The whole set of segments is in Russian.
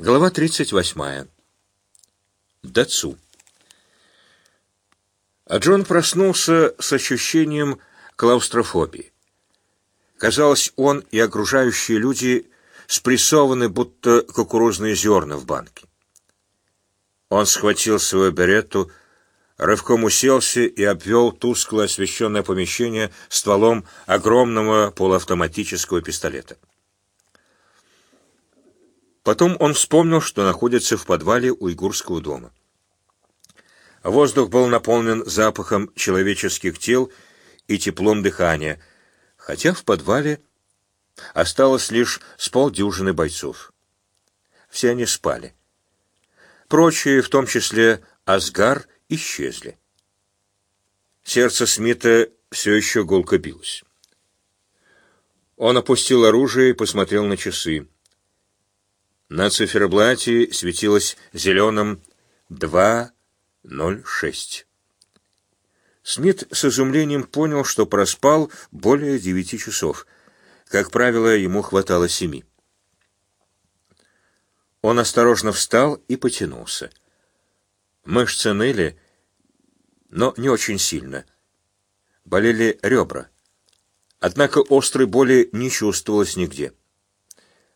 Глава 38. Дацу. А Джон проснулся с ощущением клаустрофобии. Казалось, он и окружающие люди спрессованы, будто кукурузные зерна в банке. Он схватил свою беретту, рывком уселся и обвел тускло освещенное помещение стволом огромного полуавтоматического пистолета. Потом он вспомнил, что находится в подвале уйгурского дома. Воздух был наполнен запахом человеческих тел и теплом дыхания, хотя в подвале осталось лишь с полдюжины бойцов. Все они спали. Прочие, в том числе Асгар, исчезли. Сердце Смита все еще гулко билось. Он опустил оружие и посмотрел на часы. На циферблате светилось зеленым 2.06. Смит с изумлением понял, что проспал более девяти часов. Как правило, ему хватало семи. Он осторожно встал и потянулся. Мышцы ныли, но не очень сильно. Болели ребра. Однако острой боли не чувствовалось нигде.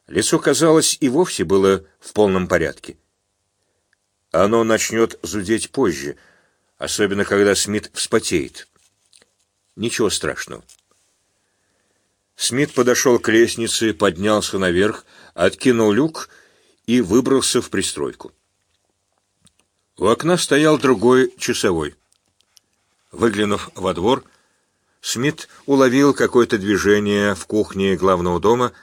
Лицо, казалось, и вовсе было в полном порядке. Оно начнет зудеть позже, особенно когда Смит вспотеет. Ничего страшного. Смит подошел к лестнице, поднялся наверх, откинул люк и выбрался в пристройку. У окна стоял другой часовой. Выглянув во двор, Смит уловил какое-то движение в кухне главного дома —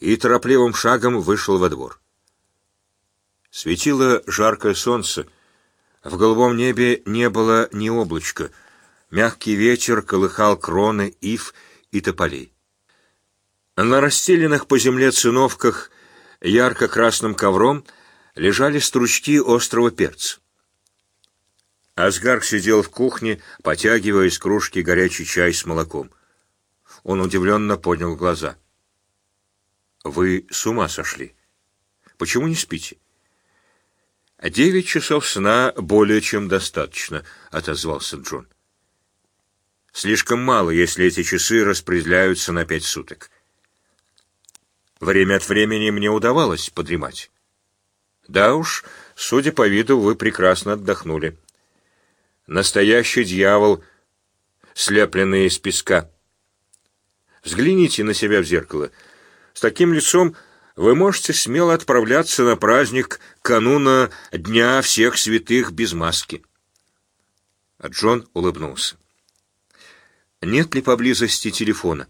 и торопливым шагом вышел во двор. Светило жаркое солнце, в голубом небе не было ни облачка, мягкий ветер колыхал кроны ив и тополей. На расстеленных по земле циновках ярко-красным ковром лежали стручки острого перца. Асгар сидел в кухне, потягивая из кружки горячий чай с молоком. Он удивленно поднял глаза — вы с ума сошли. Почему не спите? Девять часов сна более чем достаточно, отозвался Джон. Слишком мало, если эти часы распределяются на пять суток. Время от времени мне удавалось подремать. Да уж, судя по виду, вы прекрасно отдохнули. Настоящий дьявол, слепленный из песка. Взгляните на себя в зеркало — с таким лицом вы можете смело отправляться на праздник кануна Дня всех святых без маски. А Джон улыбнулся. Нет ли поблизости телефона?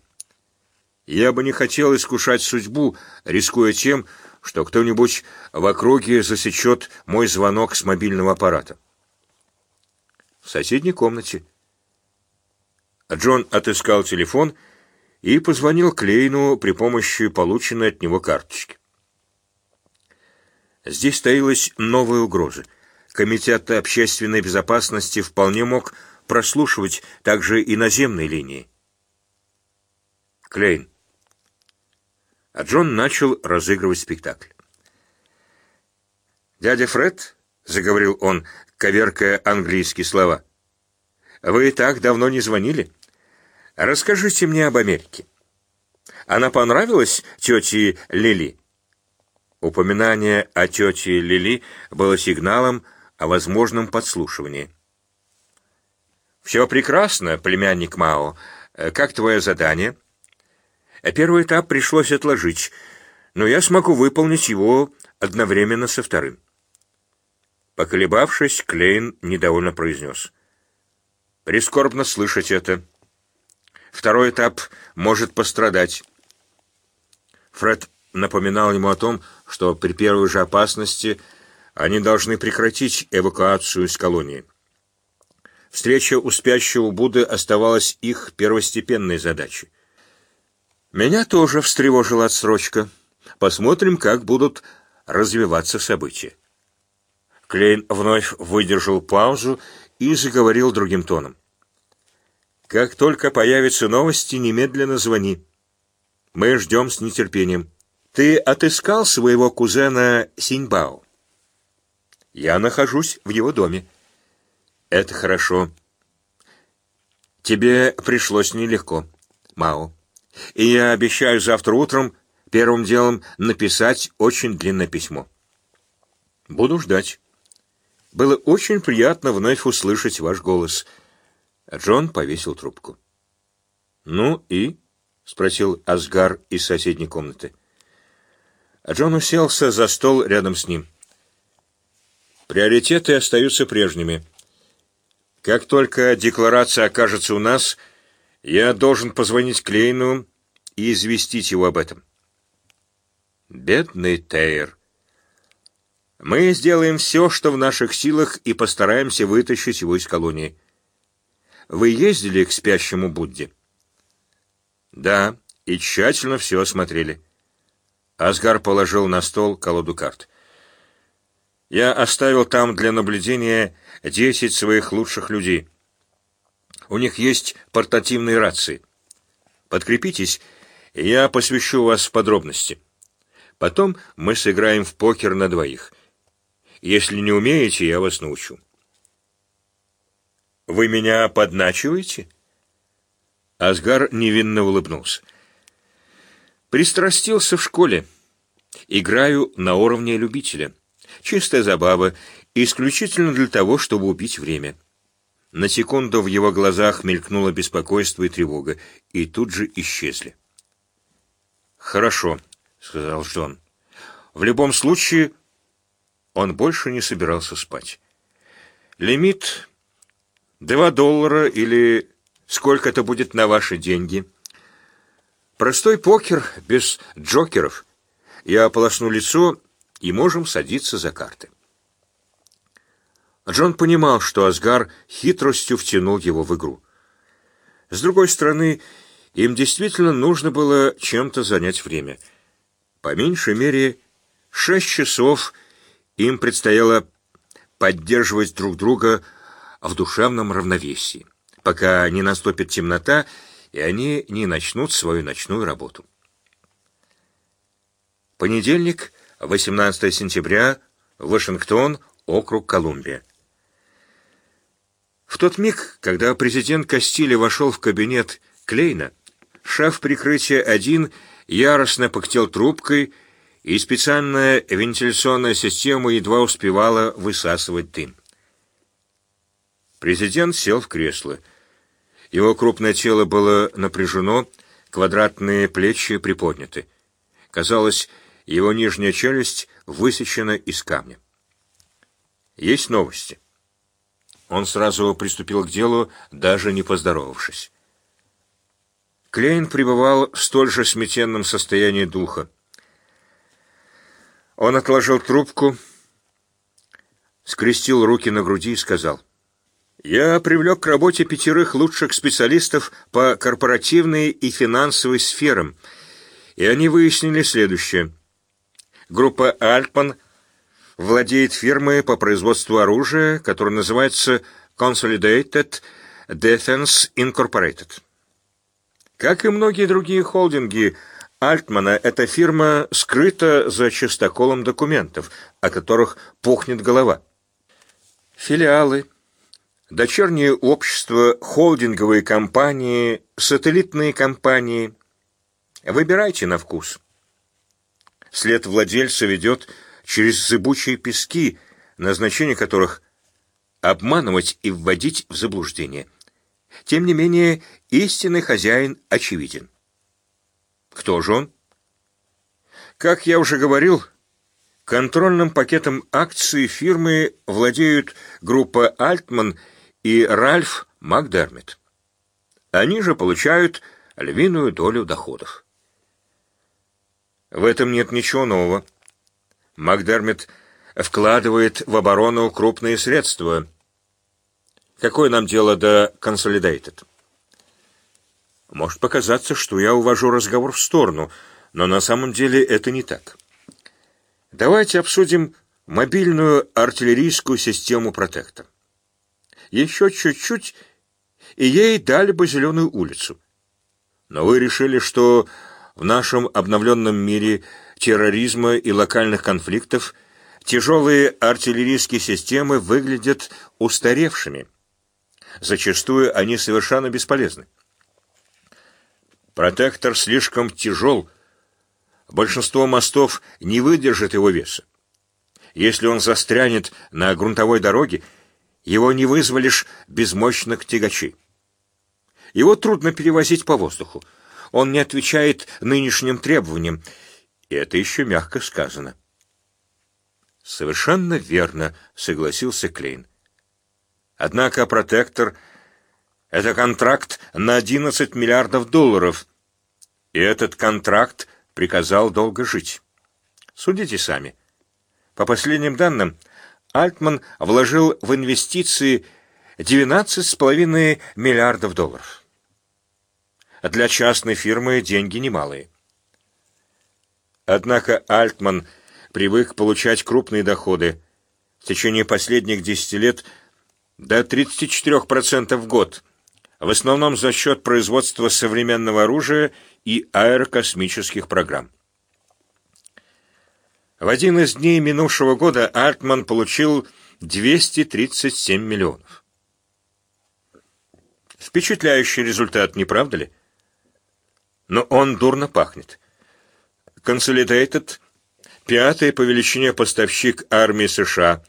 Я бы не хотел искушать судьбу, рискуя тем, что кто-нибудь в округе засечет мой звонок с мобильного аппарата. В соседней комнате. Джон отыскал телефон и и позвонил Клейну при помощи полученной от него карточки. Здесь таилась новая угроза. Комитет общественной безопасности вполне мог прослушивать также и наземные линии. Клейн. А Джон начал разыгрывать спектакль. «Дядя Фред», — заговорил он, коверкая английские слова, — «вы так давно не звонили?» Расскажите мне об Америке. Она понравилась тете Лили? Упоминание о тете Лили было сигналом о возможном подслушивании. «Все прекрасно, племянник Мао. Как твое задание?» «Первый этап пришлось отложить, но я смогу выполнить его одновременно со вторым». Поколебавшись, Клейн недовольно произнес. «Прискорбно слышать это». Второй этап может пострадать. Фред напоминал ему о том, что при первой же опасности они должны прекратить эвакуацию из колонии. Встреча у спящего Будды оставалась их первостепенной задачей. Меня тоже встревожила отсрочка. Посмотрим, как будут развиваться события. Клейн вновь выдержал паузу и заговорил другим тоном. Как только появятся новости, немедленно звони. Мы ждем с нетерпением. Ты отыскал своего кузена Синьбао? Я нахожусь в его доме. Это хорошо. Тебе пришлось нелегко, Мао. И я обещаю завтра утром первым делом написать очень длинное письмо. Буду ждать. Было очень приятно вновь услышать ваш голос. Джон повесил трубку. Ну и? спросил Асгар из соседней комнаты. Джон уселся за стол рядом с ним. Приоритеты остаются прежними. Как только декларация окажется у нас, я должен позвонить Клейну и известить его об этом. Бедный Тейр. Мы сделаем все, что в наших силах, и постараемся вытащить его из колонии. Вы ездили к спящему Будде? Да, и тщательно все осмотрели. Асгар положил на стол колоду карт. Я оставил там для наблюдения десять своих лучших людей. У них есть портативные рации. Подкрепитесь, и я посвящу вас в подробности. Потом мы сыграем в покер на двоих. Если не умеете, я вас научу. Вы меня подначиваете? Асгар невинно улыбнулся. Пристрастился в школе. Играю на уровне любителя. Чистая забава, исключительно для того, чтобы убить время. На секунду в его глазах мелькнуло беспокойство и тревога, и тут же исчезли. «Хорошо», — сказал Джон. «В любом случае, он больше не собирался спать. Лимит — два доллара или сколько это будет на ваши деньги. Простой покер без джокеров. Я ополосну лицо и можем садиться за карты. Джон понимал, что Асгар хитростью втянул его в игру. С другой стороны, им действительно нужно было чем-то занять время. По меньшей мере, шесть часов им предстояло поддерживать друг друга в душевном равновесии, пока не наступит темнота, и они не начнут свою ночную работу. Понедельник, 18 сентября, Вашингтон, округ Колумбия. В тот миг, когда президент Кастили вошел в кабинет Клейна, шеф прикрытия один яростно пыхтел трубкой, и специальная вентиляционная система едва успевала высасывать дым. Президент сел в кресло. Его крупное тело было напряжено, квадратные плечи приподняты. Казалось, его нижняя челюсть высечена из камня. Есть новости. Он сразу приступил к делу, даже не поздоровавшись. Клейн пребывал в столь же сметенном состоянии духа. Он отложил трубку, скрестил руки на груди и сказал: "Я привлек к работе пятерых лучших специалистов по корпоративной и финансовой сферам, и они выяснили следующее: группа Альпан владеет фирмой по производству оружия, которая называется Consolidated Defense Incorporated. Как и многие другие холдинги Альтмана, эта фирма скрыта за чистоколом документов, о которых пухнет голова. Филиалы, дочерние общества, холдинговые компании, сателлитные компании. Выбирайте на вкус. След владельца ведет через зыбучие пески, назначение которых обманывать и вводить в заблуждение. Тем не менее, истинный хозяин очевиден. Кто же он? Как я уже говорил, контрольным пакетом акций фирмы владеют группа Альтман и Ральф Макдермит. Они же получают львиную долю доходов. В этом нет ничего нового. Макдермит вкладывает в оборону крупные средства. Какое нам дело до Consolidated? Может показаться, что я увожу разговор в сторону, но на самом деле это не так. Давайте обсудим мобильную артиллерийскую систему «Протектор». Еще чуть-чуть, и ей дали бы зеленую улицу. Но вы решили, что в нашем обновленном мире терроризма и локальных конфликтов тяжелые артиллерийские системы выглядят устаревшими. Зачастую они совершенно бесполезны. Протектор слишком тяжел, большинство мостов не выдержит его веса. Если он застрянет на грунтовой дороге, его не вызволишь без мощных тягачей. Его трудно перевозить по воздуху. Он не отвечает нынешним требованиям, и это еще мягко сказано. Совершенно верно, согласился Клейн. Однако протектор — это контракт на 11 миллиардов долларов, и этот контракт приказал долго жить. Судите сами. По последним данным, Альтман вложил в инвестиции 12,5 миллиардов долларов. Для частной фирмы деньги немалые. Однако Альтман привык получать крупные доходы. В течение последних 10 лет до 34% в год, в основном за счет производства современного оружия и аэрокосмических программ. В один из дней минувшего года Альтман получил 237 миллионов. Впечатляющий результат, не правда ли? Но он дурно пахнет. Consolidated — пятый по величине поставщик армии США,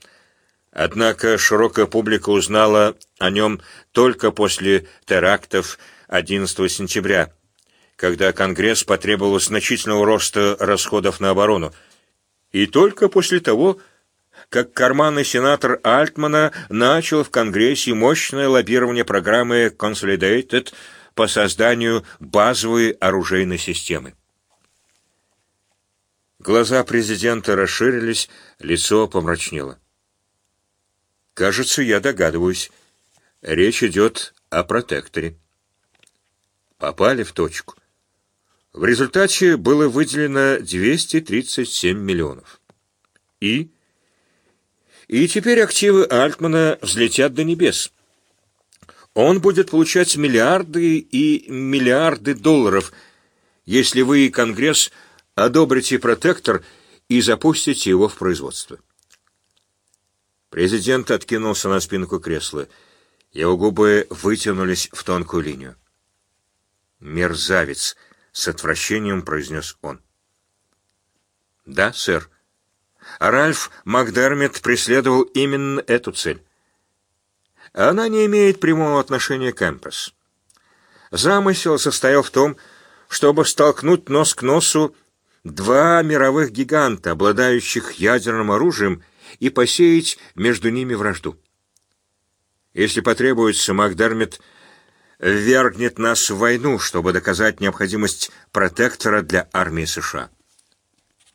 однако широкая публика узнала о нем только после терактов 11 сентября, когда Конгресс потребовал значительного роста расходов на оборону, и только после того, как карманный сенатор Альтмана начал в Конгрессе мощное лоббирование программы Consolidated по созданию базовой оружейной системы. Глаза президента расширились, лицо помрачнело. «Кажется, я догадываюсь. Речь идет о протекторе». Попали в точку. В результате было выделено 237 миллионов. И? И теперь активы Альтмана взлетят до небес. Он будет получать миллиарды и миллиарды долларов, если вы и Конгресс одобрите протектор и запустите его в производство. Президент откинулся на спинку кресла. Его губы вытянулись в тонкую линию. «Мерзавец!» — с отвращением произнес он. «Да, сэр. Ральф Макдермит преследовал именно эту цель. Она не имеет прямого отношения к Эмпресс. Замысел состоял в том, чтобы столкнуть нос к носу два мировых гиганта, обладающих ядерным оружием, и посеять между ними вражду. Если потребуется, Макдермит ввергнет нас в войну, чтобы доказать необходимость протектора для армии США.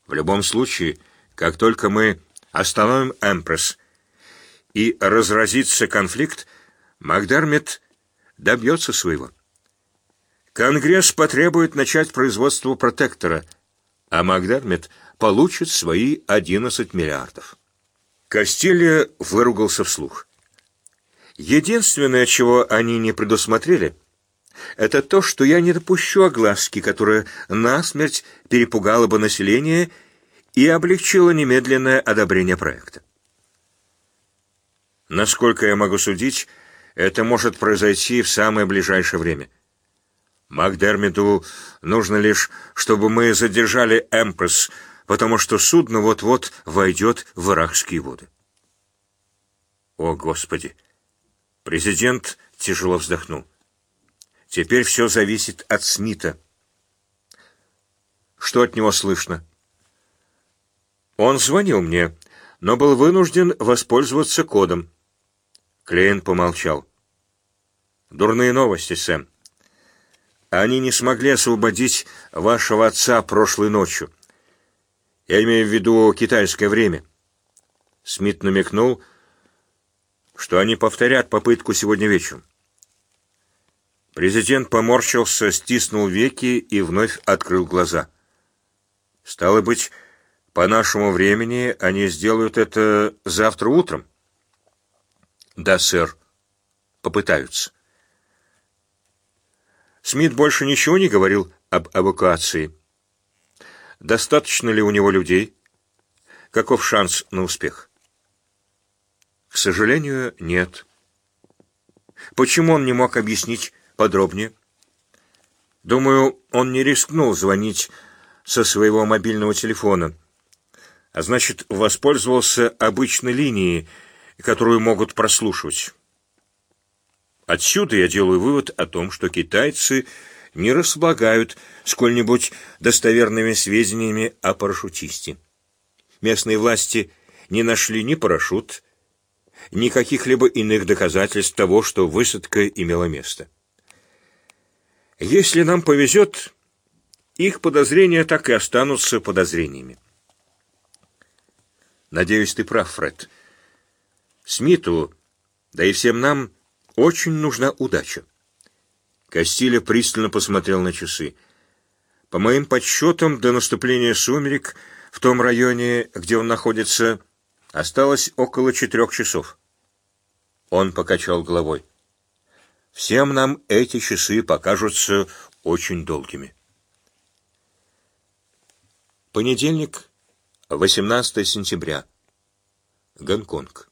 В любом случае, как только мы остановим Эмпресс и разразится конфликт, Макдермит добьется своего. Конгресс потребует начать производство протектора, а Макдермит получит свои 11 миллиардов. Кастилья выругался вслух. Единственное, чего они не предусмотрели, это то, что я не допущу огласки, которая насмерть перепугала бы население и облегчила немедленное одобрение проекта. Насколько я могу судить, это может произойти в самое ближайшее время. Макдермиду нужно лишь, чтобы мы задержали Эмпресс, потому что судно вот-вот войдет в иракские воды. О, Господи! Президент тяжело вздохнул. Теперь все зависит от Смита. Что от него слышно? Он звонил мне, но был вынужден воспользоваться кодом. Клейн помолчал. Дурные новости, Сэм. Они не смогли освободить вашего отца прошлой ночью. Я имею в виду китайское время. Смит намекнул, что они повторят попытку сегодня вечером. Президент поморщился, стиснул веки и вновь открыл глаза. Стало быть, по нашему времени они сделают это завтра утром? Да, сэр. Попытаются. Смит больше ничего не говорил об эвакуации. Достаточно ли у него людей? Каков шанс на успех? К сожалению, нет. Почему он не мог объяснить подробнее? Думаю, он не рискнул звонить со своего мобильного телефона, а значит, воспользовался обычной линией, которую могут прослушивать. Отсюда я делаю вывод о том, что китайцы не располагают сколь-нибудь достоверными сведениями о парашютисте. Местные власти не нашли ни парашют, ни каких-либо иных доказательств того, что высадка имела место. Если нам повезет, их подозрения так и останутся подозрениями. Надеюсь, ты прав, Фред. Смиту, да и всем нам, очень нужна удача. Костиля пристально посмотрел на часы. По моим подсчетам, до наступления сумерек в том районе, где он находится, осталось около четырех часов. Он покачал головой. Всем нам эти часы покажутся очень долгими. Понедельник, 18 сентября. Гонконг.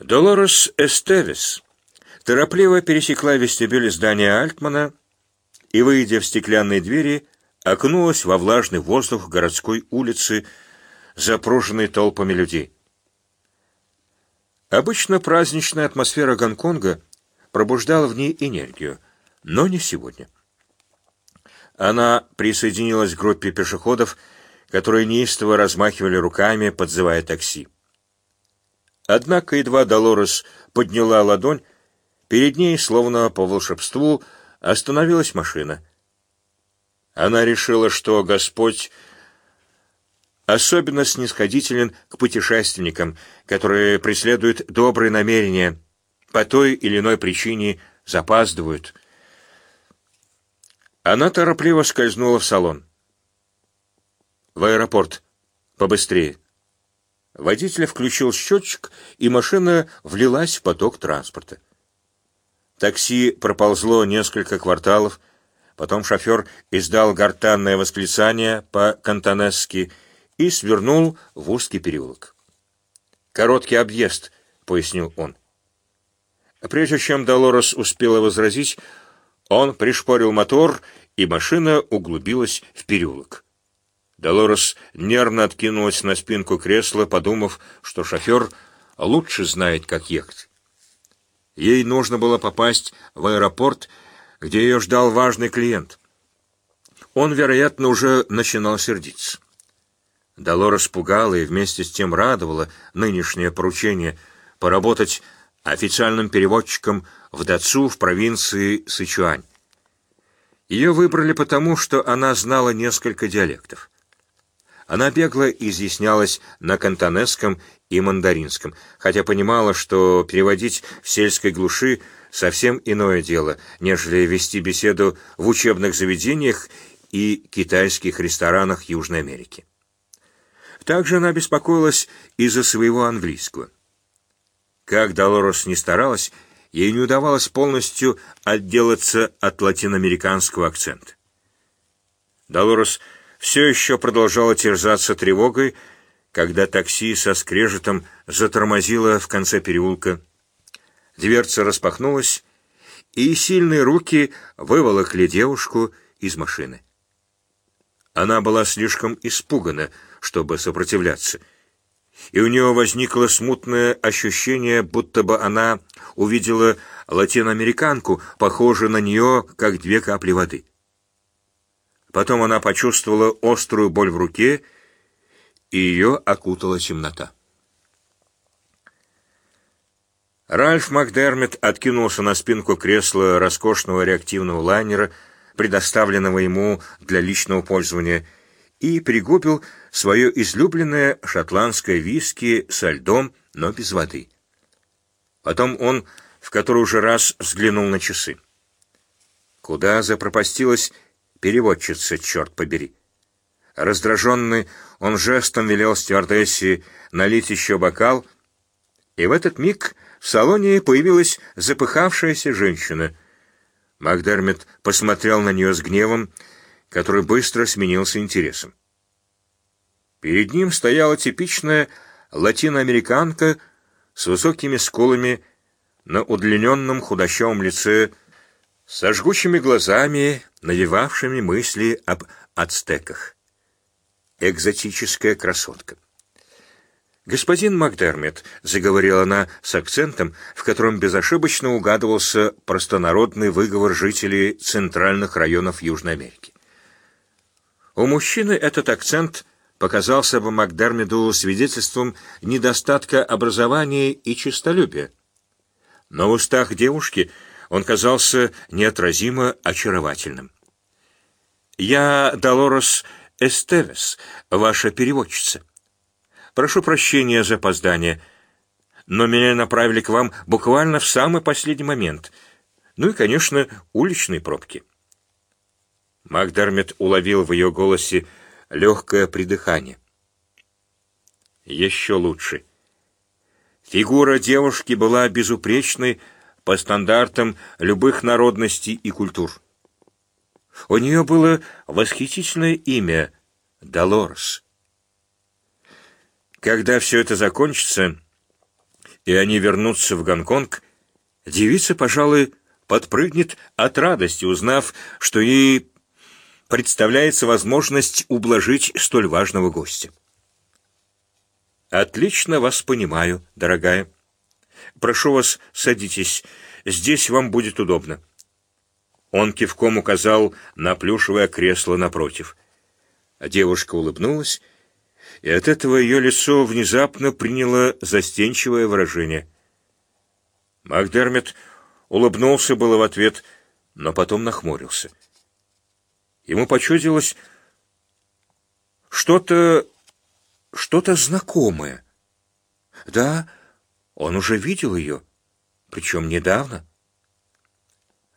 Долорес Эстевис торопливо пересекла вестибюль здания Альтмана и, выйдя в стеклянные двери, окунулась во влажный воздух городской улицы, запруженной толпами людей. Обычно праздничная атмосфера Гонконга пробуждала в ней энергию, но не сегодня. Она присоединилась к группе пешеходов, которые неистово размахивали руками, подзывая такси. Однако едва Долорес подняла ладонь, перед ней, словно по волшебству, остановилась машина. Она решила, что Господь особенно снисходителен к путешественникам, которые преследуют добрые намерения, по той или иной причине запаздывают. Она торопливо скользнула в салон. В аэропорт. Побыстрее. Водитель включил счетчик, и машина влилась в поток транспорта. Такси проползло несколько кварталов, потом шофер издал гортанное восклицание по-кантонесски и свернул в узкий переулок. «Короткий объезд», — пояснил он. Прежде чем Долорес успела возразить, он пришпорил мотор, и машина углубилась в переулок. Долорес нервно откинулась на спинку кресла, подумав, что шофер лучше знает, как ехать. Ей нужно было попасть в аэропорт, где ее ждал важный клиент. Он, вероятно, уже начинал сердиться. Долорес пугала и вместе с тем радовала нынешнее поручение поработать официальным переводчиком в Дацу в провинции Сычуань. Ее выбрали потому, что она знала несколько диалектов. Она бегло изъяснялась на кантонесском и мандаринском, хотя понимала, что переводить в сельской глуши совсем иное дело, нежели вести беседу в учебных заведениях и китайских ресторанах Южной Америки. Также она беспокоилась из-за своего английского. Как Долорес не старалась, ей не удавалось полностью отделаться от латиноамериканского акцента. Долорес все еще продолжала терзаться тревогой, когда такси со скрежетом затормозило в конце переулка. Дверца распахнулась, и сильные руки выволокли девушку из машины. Она была слишком испугана, чтобы сопротивляться, и у нее возникло смутное ощущение, будто бы она увидела латиноамериканку, похожую на нее, как две капли воды. Потом она почувствовала острую боль в руке, и ее окутала темнота. Ральф Макдермит откинулся на спинку кресла роскошного реактивного лайнера, предоставленного ему для личного пользования, и пригубил свое излюбленное шотландское виски со льдом, но без воды. Потом он в который уже раз взглянул на часы. Куда запропастилась переводчица, черт побери? Раздраженный, он жестом велел стюардессе налить еще бокал, и в этот миг в салоне появилась запыхавшаяся женщина. Макдермит посмотрел на нее с гневом, который быстро сменился интересом. Перед ним стояла типичная латиноамериканка с высокими скулами на удлиненном худощавом лице, со жгучими глазами, навевавшими мысли об ацтеках. Экзотическая красотка. «Господин Макдермит», — заговорила она с акцентом, в котором безошибочно угадывался простонародный выговор жителей центральных районов Южной Америки. У мужчины этот акцент показался бы Макдермиду свидетельством недостатка образования и честолюбия. Но в устах девушки он казался неотразимо очаровательным. «Я Долорес Эстевес, ваша переводчица». Прошу прощения за опоздание, но меня направили к вам буквально в самый последний момент. Ну и, конечно, уличные пробки». Макдермит уловил в ее голосе легкое придыхание. Еще лучше. Фигура девушки была безупречной по стандартам любых народностей и культур. У нее было восхитительное имя — Долорес. Когда все это закончится, и они вернутся в Гонконг, девица, пожалуй, подпрыгнет от радости, узнав, что ей представляется возможность ублажить столь важного гостя. «Отлично вас понимаю, дорогая. Прошу вас, садитесь. Здесь вам будет удобно». Он кивком указал на плюшевое кресло напротив. Девушка улыбнулась и от этого ее лицо внезапно приняло застенчивое выражение. Макдермит улыбнулся было в ответ, но потом нахмурился. Ему почудилось что-то... что-то знакомое. Да, он уже видел ее, причем недавно.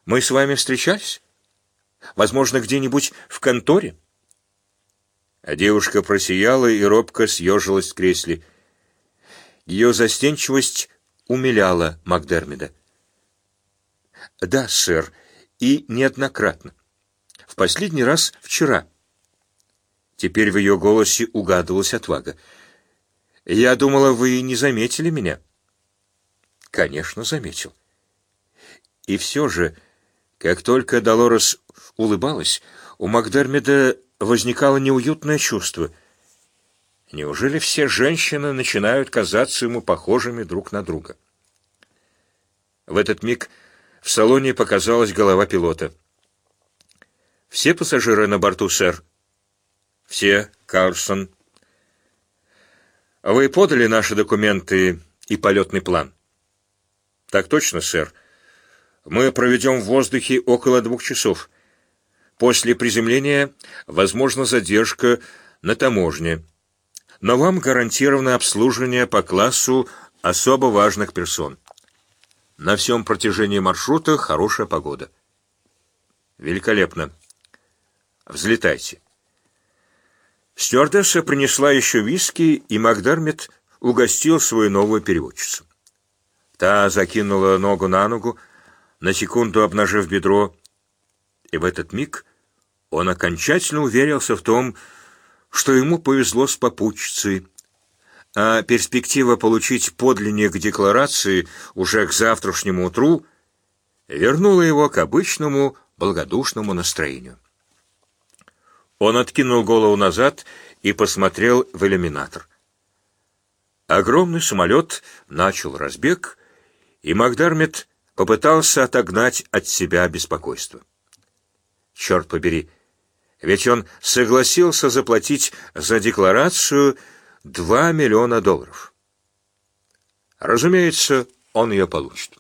Мы с вами встречались? Возможно, где-нибудь в конторе? А девушка просияла и робко съежилась в кресле. Ее застенчивость умиляла Макдермида. «Да, сэр, и неоднократно. В последний раз вчера». Теперь в ее голосе угадывалась отвага. «Я думала, вы не заметили меня». «Конечно, заметил». И все же, как только Долорес улыбалась, у Макдермида возникало неуютное чувство. Неужели все женщины начинают казаться ему похожими друг на друга? В этот миг в салоне показалась голова пилота. «Все пассажиры на борту, сэр?» «Все, Карлсон». «Вы подали наши документы и полетный план?» «Так точно, сэр. Мы проведем в воздухе около двух часов». После приземления возможна задержка на таможне, но вам гарантировано обслуживание по классу особо важных персон. На всем протяжении маршрута хорошая погода. Великолепно. Взлетайте. Стюардесса принесла еще виски, и Макдермит угостил свою новую переводчицу. Та закинула ногу на ногу, на секунду обнажив бедро, и в этот миг он окончательно уверился в том, что ему повезло с попутчицей, а перспектива получить подлинник декларации уже к завтрашнему утру вернула его к обычному благодушному настроению. Он откинул голову назад и посмотрел в иллюминатор. Огромный самолет начал разбег, и Макдармит попытался отогнать от себя беспокойство. Черт побери, ведь он согласился заплатить за декларацию 2 миллиона долларов. Разумеется, он ее получит.